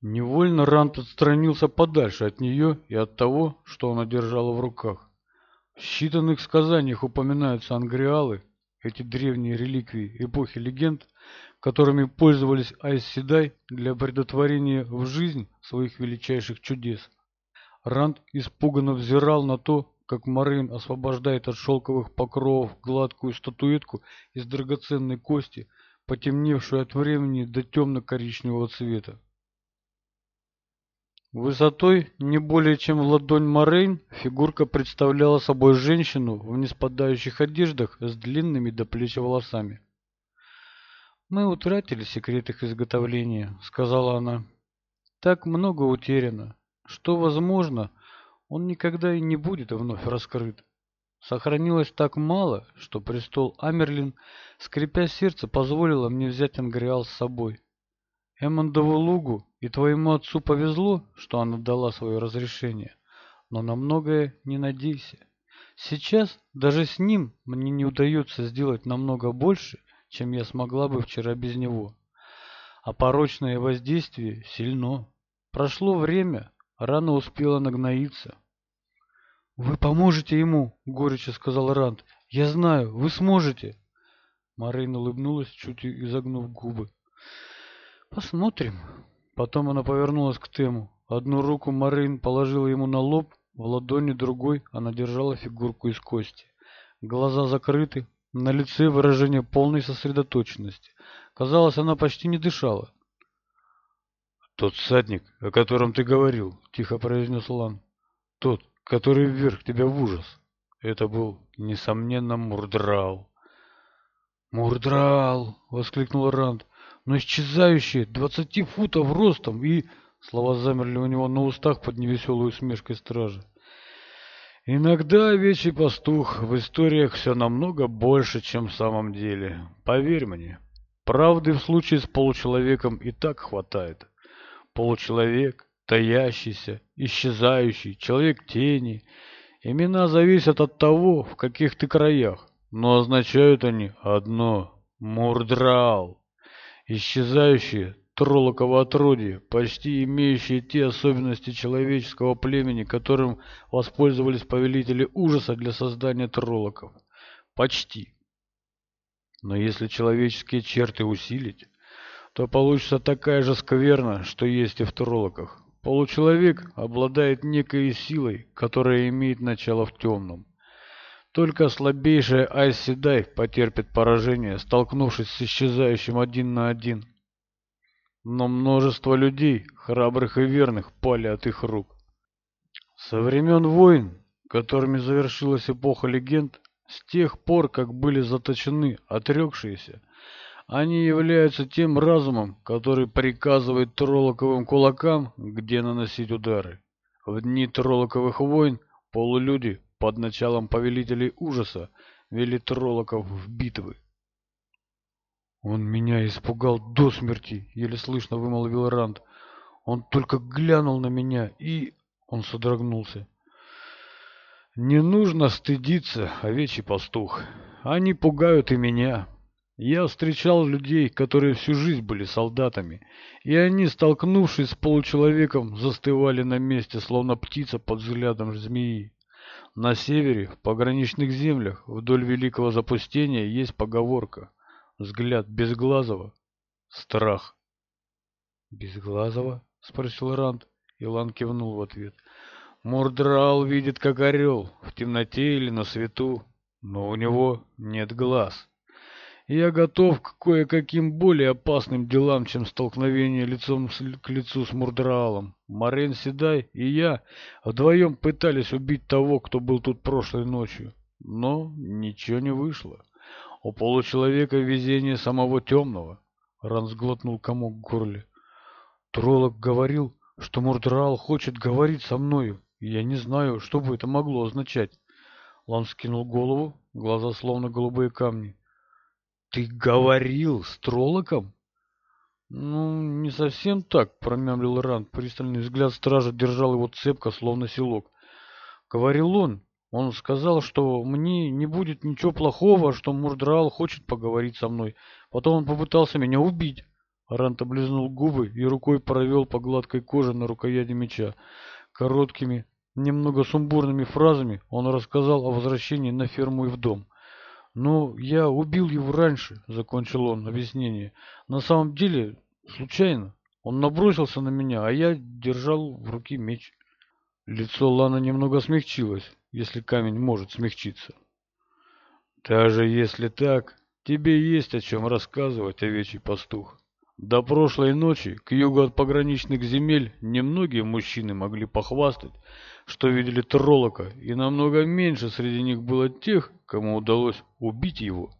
Невольно Рант отстранился подальше от нее и от того, что она держала в руках. В считанных сказаниях упоминаются ангриалы, эти древние реликвии эпохи легенд, которыми пользовались Айсседай для предотворения в жизнь своих величайших чудес. Ранд испуганно взирал на то, как Марин освобождает от шелковых покровов гладкую статуэтку из драгоценной кости, потемневшую от времени до темно-коричневого цвета. Высотой не более чем ладонь Морейн фигурка представляла собой женщину в неспадающих одеждах с длинными до плеч волосами. «Мы утратили секрет их изготовления», — сказала она. «Так много утеряно, что, возможно, он никогда и не будет вновь раскрыт. Сохранилось так мало, что престол Амерлин, скрипя сердце, позволила мне взять Ангриал с собой. Эммондову лугу и твоему отцу повезло, что она дала свое разрешение, но на многое не надейся. Сейчас даже с ним мне не удается сделать намного больше, чем я смогла бы вчера без него. А порочное воздействие сильно. Прошло время, рана успела нагноиться. «Вы поможете ему», — горячо сказал Ранд. «Я знаю, вы сможете». Марина улыбнулась, чуть изогнув губы. «Посмотрим». Потом она повернулась к Тему. Одну руку Марин положила ему на лоб, в ладони другой она держала фигурку из кости. Глаза закрыты, на лице выражение полной сосредоточенности. Казалось, она почти не дышала. «Тот садник, о котором ты говорил», — тихо произнес Лан. «Тот, который вверх тебя в ужас». Это был, несомненно, Мурдрал. «Мурдрал!» — воскликнул Ранд но исчезающие, двадцати футов ростом, и... Слова замерли у него на устах под невеселой усмешкой стражи. Иногда овечий пастух в историях все намного больше, чем в самом деле. Поверь мне, правды в случае с получеловеком и так хватает. Получеловек, таящийся, исчезающий, человек тени. Имена зависят от того, в каких ты краях, но означают они одно – Мурдрал исчезающие троллоково отродье, почти имеющие те особенности человеческого племени, которым воспользовались повелители ужаса для создания троллоков. Почти. Но если человеческие черты усилить, то получится такая же скверна, что есть и в троллоках. Получеловек обладает некой силой, которая имеет начало в темном. Только слабейшая Айси Дай потерпит поражение, столкнувшись с исчезающим один на один. Но множество людей, храбрых и верных, пали от их рук. Со времен войн, которыми завершилась эпоха легенд, с тех пор, как были заточены отрекшиеся, они являются тем разумом, который приказывает троллоковым кулакам, где наносить удары. В дни троллоковых войн полулюди под началом повелителей ужаса, вели Ролоков в битвы. «Он меня испугал до смерти», — еле слышно вымолвил Ранд. «Он только глянул на меня, и...» — он содрогнулся. «Не нужно стыдиться, овечий пастух. Они пугают и меня. Я встречал людей, которые всю жизнь были солдатами, и они, столкнувшись с получеловеком, застывали на месте, словно птица под взглядом змеи на севере, в пограничных землях, вдоль великого запустения есть поговорка «Взгляд безглазого — страх». «Безглазого?» — спросил Ранд. Илан кивнул в ответ. «Мордрал видит, как орел, в темноте или на свету, но у него нет глаз» я готов к кое-каким более опасным делам, чем столкновение лицом к лицу с Мурдраалом. Марин Седай и я вдвоем пытались убить того, кто был тут прошлой ночью, но ничего не вышло. У получеловека везение самого темного. Ран сглотнул комок в горле. Троллок говорил, что Мурдраал хочет говорить со мною, и я не знаю, что бы это могло означать. Лан скинул голову, глаза словно голубые камни ты говорил с троллоком ну не совсем так промямлил ранд пристальный взгляд стража держал его цепко словно селок говорил он он сказал, что мне не будет ничего плохого, что Мурдраал хочет поговорить со мной. Потом он попытался меня убить. Рант облизнул губы и рукой провел по гладкой коже на рукояти меча. Короткими, немного сумбурными фразами он рассказал о возвращении на ферму и в дом но я убил его раньше, закончил он объяснение. На самом деле, случайно. Он набросился на меня, а я держал в руке меч. Лицо Лана немного смягчилось, если камень может смягчиться. Даже если так, тебе есть о чем рассказывать, овечий пастух. До прошлой ночи к югу от пограничных земель немногие мужчины могли похвастать, что видели Троллока, и намного меньше среди них было тех, кому удалось убить его.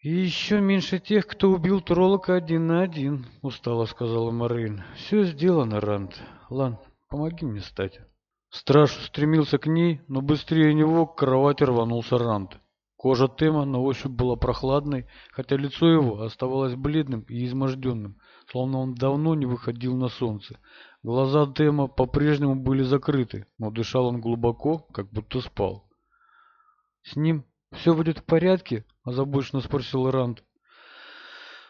«И еще меньше тех, кто убил Троллока один на один», — устало сказала Морейн. «Все сделано, Ранд. Лан, помоги мне встать». Страж стремился к ней, но быстрее него к кровати рванулся Ранд. Кожа Тема на ощупь была прохладной, хотя лицо его оставалось бледным и изможденным, словно он давно не выходил на солнце. Глаза Тема по-прежнему были закрыты, но дышал он глубоко, как будто спал. «С ним все будет в порядке?» – озабоченно спросил Ранд.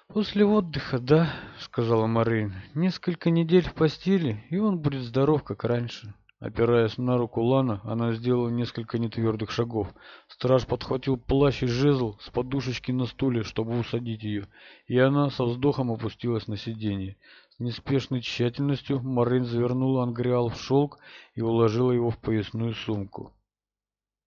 «После отдыха, да», – сказала Марин. «Несколько недель в постели, и он будет здоров, как раньше». Опираясь на руку Лана, она сделала несколько нетвердых шагов. Страж подхватил плащ и жезл с подушечки на стуле, чтобы усадить ее, и она со вздохом опустилась на сиденье. С неспешной тщательностью Марин завернула ангриал в шелк и уложила его в поясную сумку.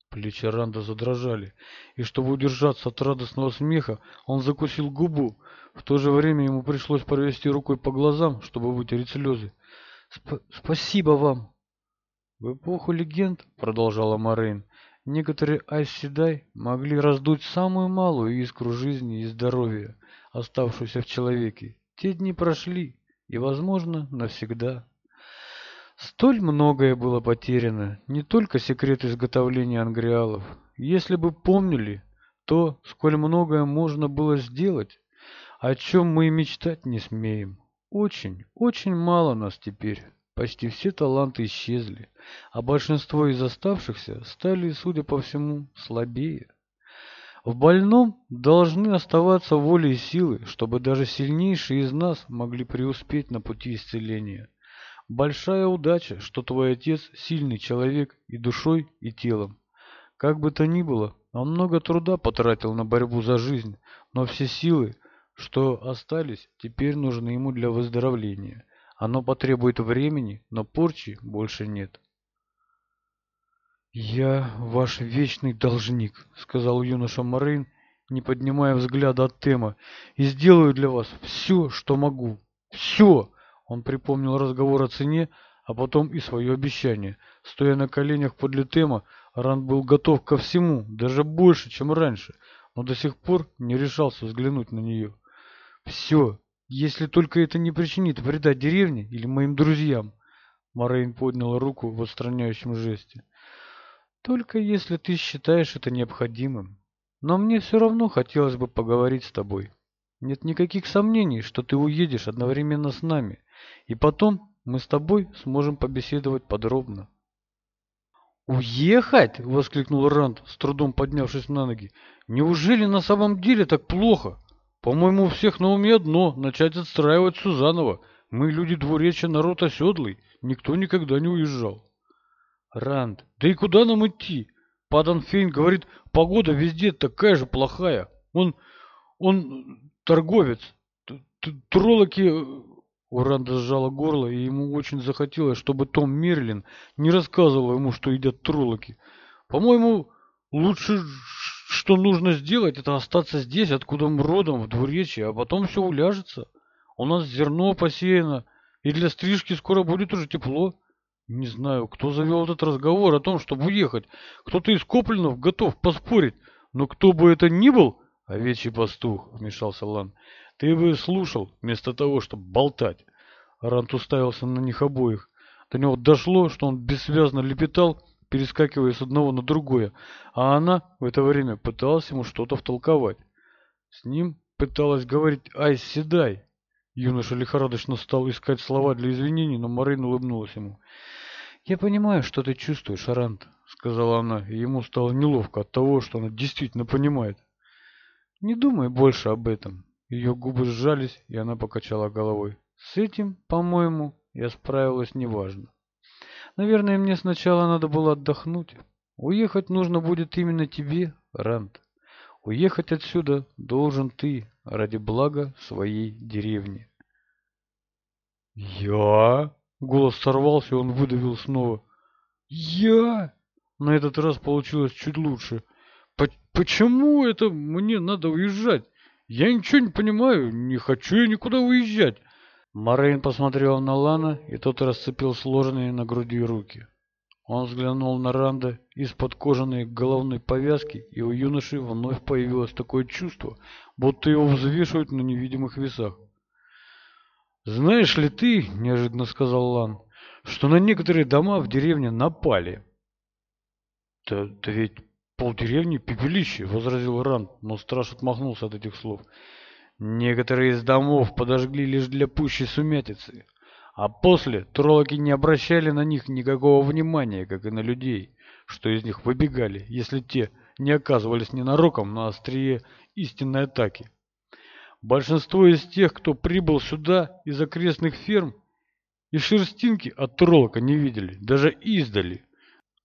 Плечи Ранда задрожали, и чтобы удержаться от радостного смеха, он закусил губу. В то же время ему пришлось провести рукой по глазам, чтобы вытереть слезы. Сп «Спасибо вам!» В эпоху легенд, продолжала Морейн, некоторые айсседай могли раздуть самую малую искру жизни и здоровья, оставшуюся в человеке. Те дни прошли, и, возможно, навсегда. Столь многое было потеряно, не только секрет изготовления ангриалов. Если бы помнили то, сколь многое можно было сделать, о чем мы и мечтать не смеем. Очень, очень мало нас теперь. Почти все таланты исчезли, а большинство из оставшихся стали, судя по всему, слабее. В больном должны оставаться воли и силы, чтобы даже сильнейшие из нас могли преуспеть на пути исцеления. Большая удача, что твой отец сильный человек и душой, и телом. Как бы то ни было, он много труда потратил на борьбу за жизнь, но все силы, что остались, теперь нужны ему для выздоровления. Оно потребует времени, но порчи больше нет. «Я ваш вечный должник», — сказал юноша Морейн, не поднимая взгляда от Тема, «и сделаю для вас все, что могу. Все!» Он припомнил разговор о цене, а потом и свое обещание. Стоя на коленях подле Тема, Ранд был готов ко всему, даже больше, чем раньше, но до сих пор не решался взглянуть на нее. «Все!» если только это не причинит вреда деревне или моим друзьям. Морейн подняла руку в отстраняющем жесте. Только если ты считаешь это необходимым. Но мне все равно хотелось бы поговорить с тобой. Нет никаких сомнений, что ты уедешь одновременно с нами, и потом мы с тобой сможем побеседовать подробно. «Уехать?» — воскликнул Ранд, с трудом поднявшись на ноги. «Неужели на самом деле так плохо?» По-моему, у всех на уме одно – начать отстраивать все заново. Мы люди двуречия, народ оседлый. Никто никогда не уезжал. Ранд, да и куда нам идти? Паданфейн говорит, погода везде такая же плохая. Он, он торговец. Т Троллоки... Э, у Ранда сжало горло, и ему очень захотелось, чтобы Том Мерлин не рассказывал ему, что едят троллоки. По-моему, лучше что нужно сделать, это остаться здесь, откуда мы родом, в двуречье, а потом все уляжется. У нас зерно посеяно, и для стрижки скоро будет уже тепло. Не знаю, кто завел этот разговор о том, чтобы уехать. Кто-то из Коплинов готов поспорить, но кто бы это ни был, овечий пастух, вмешался Лан, ты бы слушал, вместо того, чтобы болтать. Рант уставился на них обоих. До него дошло, что он бессвязно лепетал, перескакивая с одного на другое, а она в это время пыталась ему что-то втолковать. С ним пыталась говорить «Ай, седай!» Юноша лихорадочно стал искать слова для извинений, но Марин улыбнулась ему. «Я понимаю, что ты чувствуешь, Арант», — сказала она, и ему стало неловко от того, что она действительно понимает. «Не думай больше об этом». Ее губы сжались, и она покачала головой. «С этим, по-моему, я справилась неважно. Наверное, мне сначала надо было отдохнуть. Уехать нужно будет именно тебе, Ранд. Уехать отсюда должен ты ради блага своей деревни. «Я?» — голос сорвался, он выдавил снова. «Я?» — на этот раз получилось чуть лучше. По «Почему это мне надо уезжать? Я ничего не понимаю, не хочу я никуда уезжать. Морейн посмотрел на Лана, и тот расцепил сложенные на груди руки. Он взглянул на Ранда из-под кожаной головной повязки, и у юноши вновь появилось такое чувство, будто его взвешивают на невидимых весах. «Знаешь ли ты, — неожиданно сказал Лан, — что на некоторые дома в деревне напали?» «Да, да ведь полдеревни пепелище, — возразил Ранд, но страж отмахнулся от этих слов. Некоторые из домов подожгли лишь для пущей сумятицы, а после троллоки не обращали на них никакого внимания, как и на людей, что из них выбегали, если те не оказывались ненароком на острие истинной атаки. Большинство из тех, кто прибыл сюда из окрестных ферм, и шерстинки от троллока не видели, даже издали.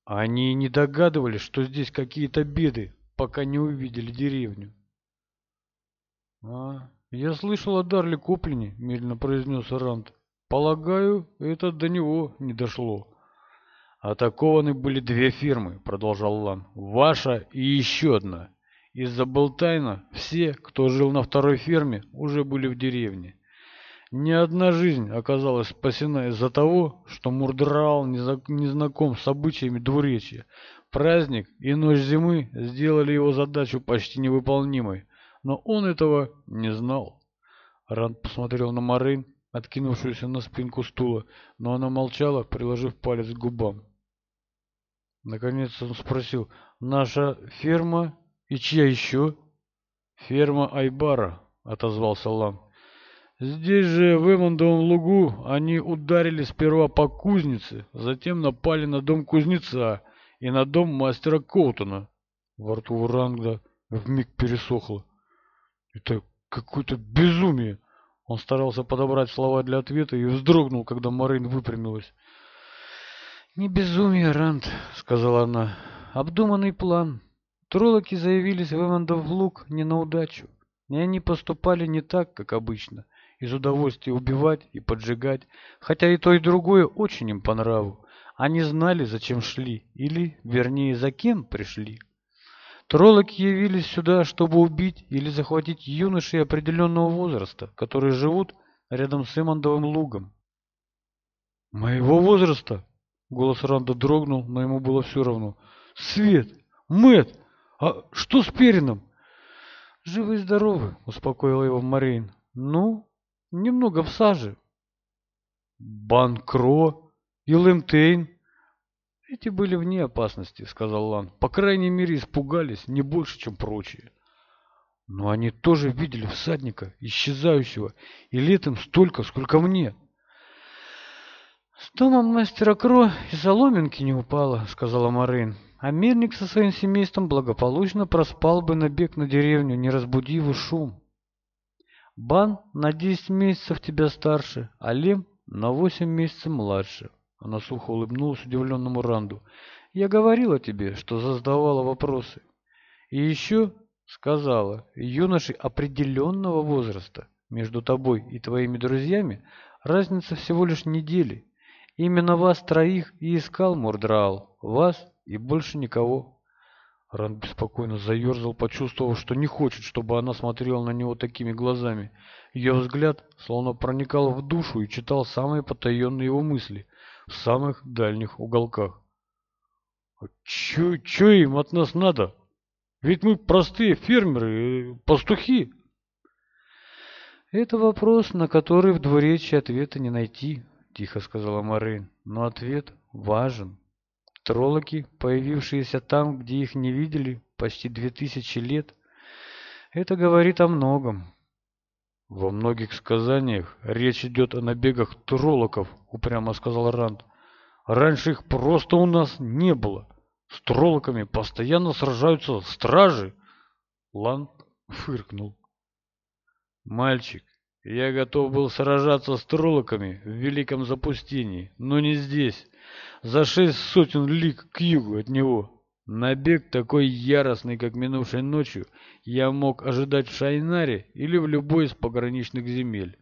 Они не догадывались, что здесь какие-то беды, пока не увидели деревню. «А, я слышал о Дарли Коплине», — медленно произнес Рант. «Полагаю, это до него не дошло». «Атакованы были две фирмы», — продолжал Лан. «Ваша и еще одна. Из-за Болтайна все, кто жил на второй ферме, уже были в деревне. Ни одна жизнь оказалась спасена из-за того, что Мурдрал не знаком с обычаями двуречья. Праздник и ночь зимы сделали его задачу почти невыполнимой но он этого не знал. Ранд посмотрел на Марин, откинувшуюся на спинку стула, но она молчала, приложив палец к губам. Наконец он спросил, «Наша ферма и чья еще?» «Ферма Айбара», — отозвался Лан. «Здесь же, в Эмондовом лугу, они ударили сперва по кузнице, затем напали на дом кузнеца и на дом мастера Коутона». Во рту Врангда вмиг пересохло. Это какое-то безумие. Он старался подобрать слова для ответа и вздрогнул, когда Морейн выпрямилась. «Не безумие, Ранд», — сказала она. «Обдуманный план. Троллоки заявились в Эвандовлук не на удачу, и они поступали не так, как обычно, из удовольствия убивать и поджигать, хотя и то, и другое очень им по нраву. Они знали, зачем шли, или, вернее, за кем пришли». Троллоки явились сюда, чтобы убить или захватить юношей определенного возраста, которые живут рядом с Имандовым лугом. «Моего возраста?» — голос Ранда дрогнул, но ему было все равно. «Свет! Мэт! А что с Перином?» «Живы и здоровы», — успокоила его Марин. «Ну, немного в саже». «Банкро? Илэмтейн?» Эти были вне опасности, сказал Лан. По крайней мере, испугались не больше, чем прочие. Но они тоже видели всадника, исчезающего, и летом столько, сколько мне. С домом мастера Кро и соломинки не упало, сказала Марин. А мирник со своим семейством благополучно проспал бы набег на деревню, не разбудив его шум. Бан на десять месяцев тебя старше, а Лем на восемь месяцев младше. Она сухо улыбнулась удивленному Ранду. «Я говорила тебе, что задавала вопросы. И еще сказала, юноши определенного возраста между тобой и твоими друзьями разница всего лишь недели. Именно вас троих и искал Мордраал, вас и больше никого». Ранд беспокойно заерзал, почувствовав, что не хочет, чтобы она смотрела на него такими глазами. Ее взгляд словно проникал в душу и читал самые потаенные его мысли в самых дальних уголках. А чё, им от нас надо? Ведь мы простые фермеры, э, пастухи. Это вопрос, на который в двуречии ответа не найти, тихо сказала Марин. Но ответ важен. Троллоки, появившиеся там, где их не видели почти две тысячи лет, это говорит о многом. Во многих сказаниях речь идет о набегах троллоков, упрямо сказал Ранд. Раньше их просто у нас не было. С троллоками постоянно сражаются стражи. Лан фыркнул. Мальчик, я готов был сражаться с троллоками в великом запустении, но не здесь, за шесть сотен лиг к югу от него. Набег такой яростный, как минувшей ночью, я мог ожидать в Шайнаре или в любой из пограничных земель.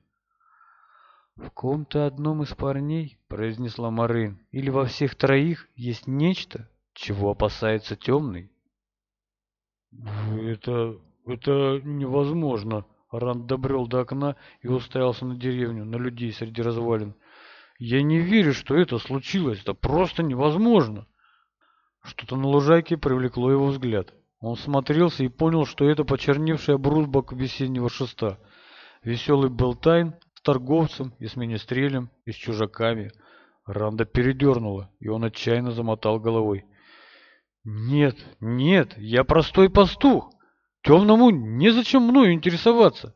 «В ком-то одном из парней, — произнесла Марын, — или во всех троих есть нечто, чего опасается темный?» «Это... это невозможно!» Ранд добрел до окна и уставился на деревню, на людей среди развалин. «Я не верю, что это случилось. Это просто невозможно!» Что-то на лужайке привлекло его взгляд. Он смотрелся и понял, что это почерневший обрубок весеннего шеста. Веселый был тайн с торговцем и с министрелем, и с чужаками. Ранда передернула, и он отчаянно замотал головой. «Нет, нет, я простой пастух. Темному незачем мною интересоваться.